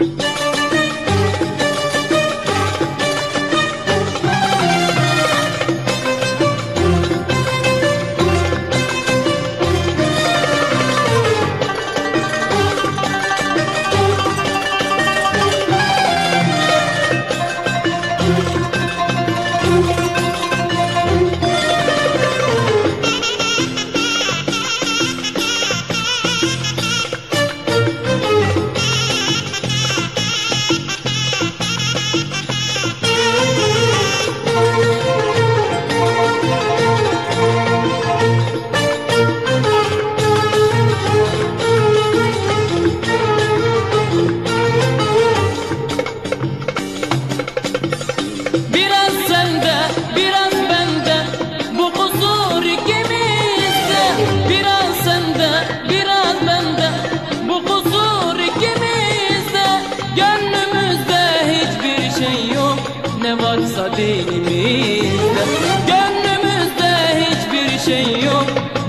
Yeah.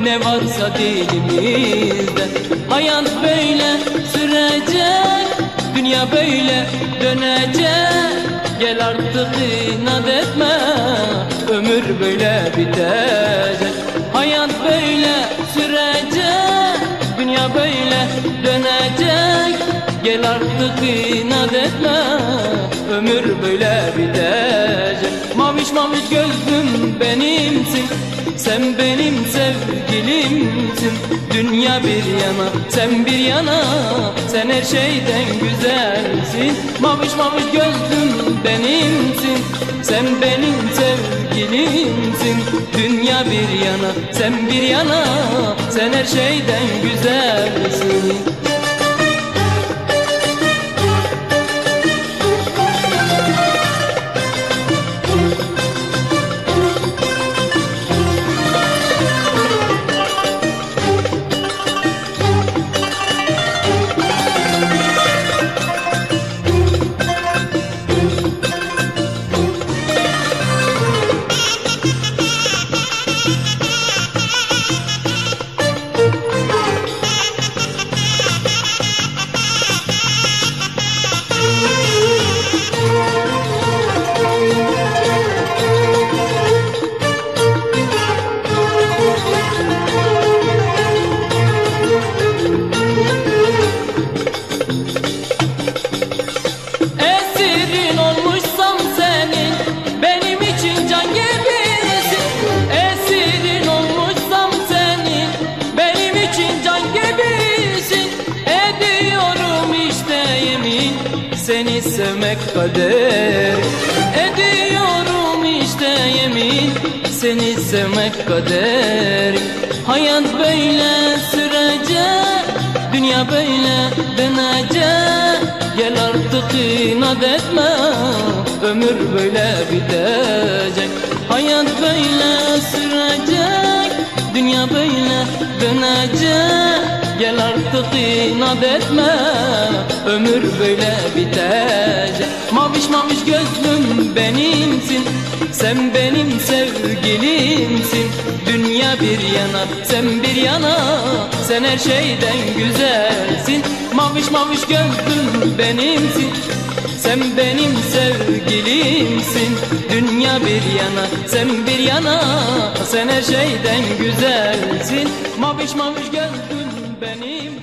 Ne varsa dilimizde. Hayat böyle sürecek Dünya böyle dönecek. Gel artık inat etme Ömür böyle bitecek. Hayat böyle sürecek Dünya böyle dönecek. Gel artık inat etme Ömür böyle bitecek Maviş maviş gözlüm benimsin. Sen benim sevgilimsin. Dünya bir yana sen bir yana. Sen her şeyden güzelsin. Maviş maviş gözlüm benimsin. Sen benim sevgilimsin. Dünya bir yana sen bir yana. Sen her şeyden güzelsin Sevmek kader. Ediyorum işte yemin Seni sevmek kader. Hayat böyle sürecek Dünya böyle dönecek Gel artık inat etme Ömür böyle bitecek. Hayat böyle sürecek Dünya böyle dönecek Gel artık inat etme Ömür böyle bitecek Maviş gözlüm benimsin. Sen benim sevgilimsin. Dünya bir yana sen bir yana. Sen her şeyden güzelsin. Maviş maviş gözlüm benimsin. Sen benim sevgilimsin. Dünya bir yana sen bir yana. Sen her şeyden güzelsin. Maviş maviş gözlüm benim